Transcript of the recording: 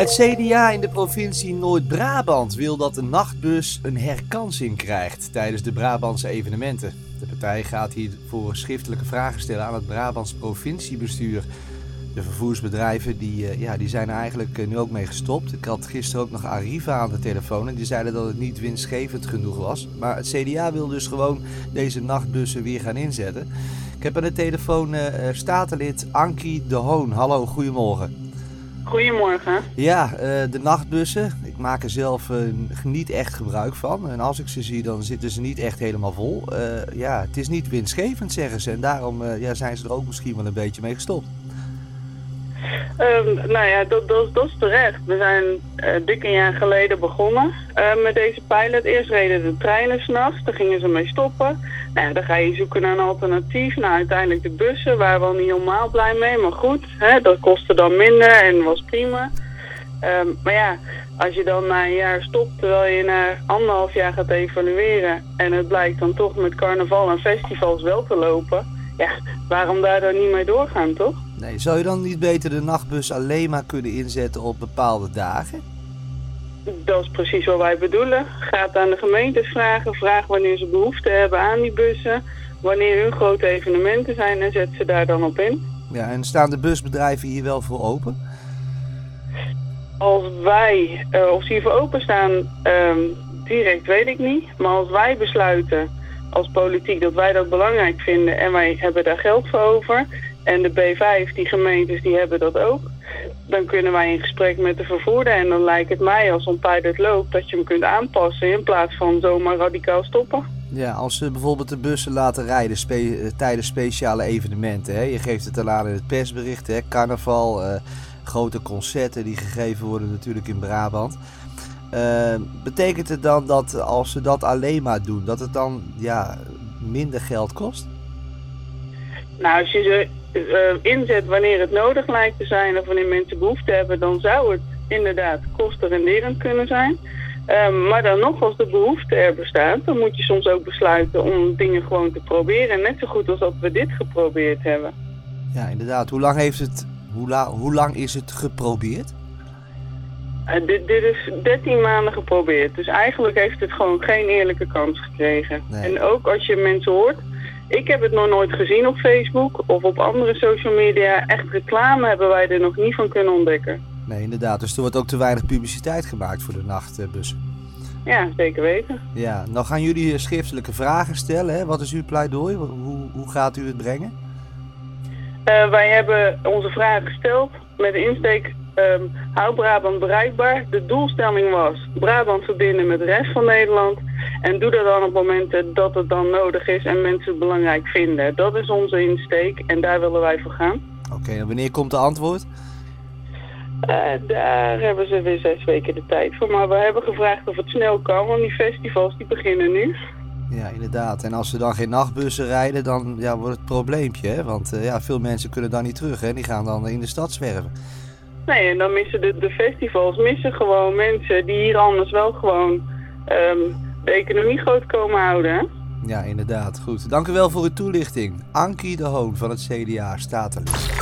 Het CDA in de provincie Noord-Brabant wil dat de nachtbus een herkansing krijgt tijdens de Brabantse evenementen. De partij gaat hiervoor schriftelijke vragen stellen aan het Brabants provinciebestuur. De vervoersbedrijven die, eh, ja, die zijn er eigenlijk eh, nu ook mee gestopt. Ik had gisteren ook nog Arriva aan de telefoon en die zeiden dat het niet winstgevend genoeg was. Maar het CDA wil dus gewoon deze nachtbussen weer gaan inzetten. Ik heb aan de telefoon uh, statenlid Ankie de Hoon. Hallo, goedemorgen. Goedemorgen. Ja, de nachtbussen. Ik maak er zelf niet echt gebruik van. En als ik ze zie, dan zitten ze niet echt helemaal vol. ja, het is niet winstgevend, zeggen ze. En daarom ja, zijn ze er ook misschien wel een beetje mee gestopt. Um, nou ja, dat, dat, is terecht. We zijn uh, dik een jaar geleden begonnen uh, met deze pilot. Eerst reden de treinen s'nachts, daar gingen ze mee stoppen. Nou ja, dan ga je zoeken naar een alternatief. Nou, uiteindelijk de bussen, waren we al niet helemaal blij mee. Maar goed, hè, dat kostte dan minder en was prima. Um, maar ja, als je dan na een jaar stopt terwijl je na anderhalf jaar gaat evalueren... en het blijkt dan toch met carnaval en festivals wel te lopen... ja, waarom daar dan niet mee doorgaan, toch? Nee, zou je dan niet beter de nachtbus alleen maar kunnen inzetten op bepaalde dagen? Dat is precies wat wij bedoelen. Gaat aan de gemeentes vragen. Vraag wanneer ze behoefte hebben aan die bussen. Wanneer hun grote evenementen zijn en zet ze daar dan op in. Ja, en staan de busbedrijven hier wel voor open? Als wij, uh, of ze hiervoor openstaan, um, direct weet ik niet. Maar als wij besluiten als politiek dat wij dat belangrijk vinden en wij hebben daar geld voor over en de B5, die gemeentes, die hebben dat ook. Dan kunnen wij in gesprek met de vervoerder. En dan lijkt het mij als een pilot loopt dat je hem kunt aanpassen in plaats van zomaar radicaal stoppen. Ja, als ze bijvoorbeeld de bussen laten rijden spe tijdens speciale evenementen. Hè? Je geeft het al aan in het persbericht, hè? carnaval, uh, grote concerten die gegeven worden natuurlijk in Brabant. Uh, betekent het dan dat als ze dat alleen maar doen, dat het dan ja, minder geld kost? Nou, als je ze uh, inzet wanneer het nodig lijkt te zijn of wanneer mensen behoefte hebben, dan zou het inderdaad kostenrenderend kunnen zijn. Um, maar dan nog, als de behoefte er bestaat, dan moet je soms ook besluiten om dingen gewoon te proberen. Net zo goed als dat we dit geprobeerd hebben. Ja, inderdaad. Hoe lang, heeft het, hoe, la, hoe lang is het geprobeerd? Uh, dit, dit, is 13 maanden geprobeerd. Dus eigenlijk heeft het gewoon geen eerlijke kans gekregen. Nee. En ook als je mensen hoort, ik heb het nog nooit gezien op Facebook of op andere social media. Echt reclame hebben wij er nog niet van kunnen ontdekken. Nee, inderdaad. Dus er wordt ook te weinig publiciteit gemaakt voor de nachtbussen. Ja, zeker weten. Ja, nou gaan jullie schriftelijke vragen stellen. Hè? Wat is uw pleidooi? Hoe, hoe gaat u het brengen? Uh, wij hebben onze vragen gesteld met de insteek um, hou Brabant bereikbaar. De doelstelling was Brabant verbinden met de rest van Nederland. En doe dat dan op momenten dat het dan nodig is en mensen het belangrijk vinden. Dat is onze insteek en daar willen wij voor gaan. Oké, en wanneer komt de antwoord? Uh, daar hebben ze weer zes weken de tijd voor. Maar we hebben gevraagd of het snel kan, want die festivals die beginnen nu. Ja, inderdaad. En als ze dan geen nachtbussen rijden, dan ja, wordt het probleempje. Hè? Want uh, ja, veel mensen kunnen dan niet terug. Hè? Die gaan dan in de stad zwerven. Nee, en dan missen de, de festivals missen gewoon mensen die hier anders wel gewoon um, de economie groot komen houden. Ja, inderdaad. Goed. Dank u wel voor uw toelichting. Ankie de Hoon van het CDA, statenlid.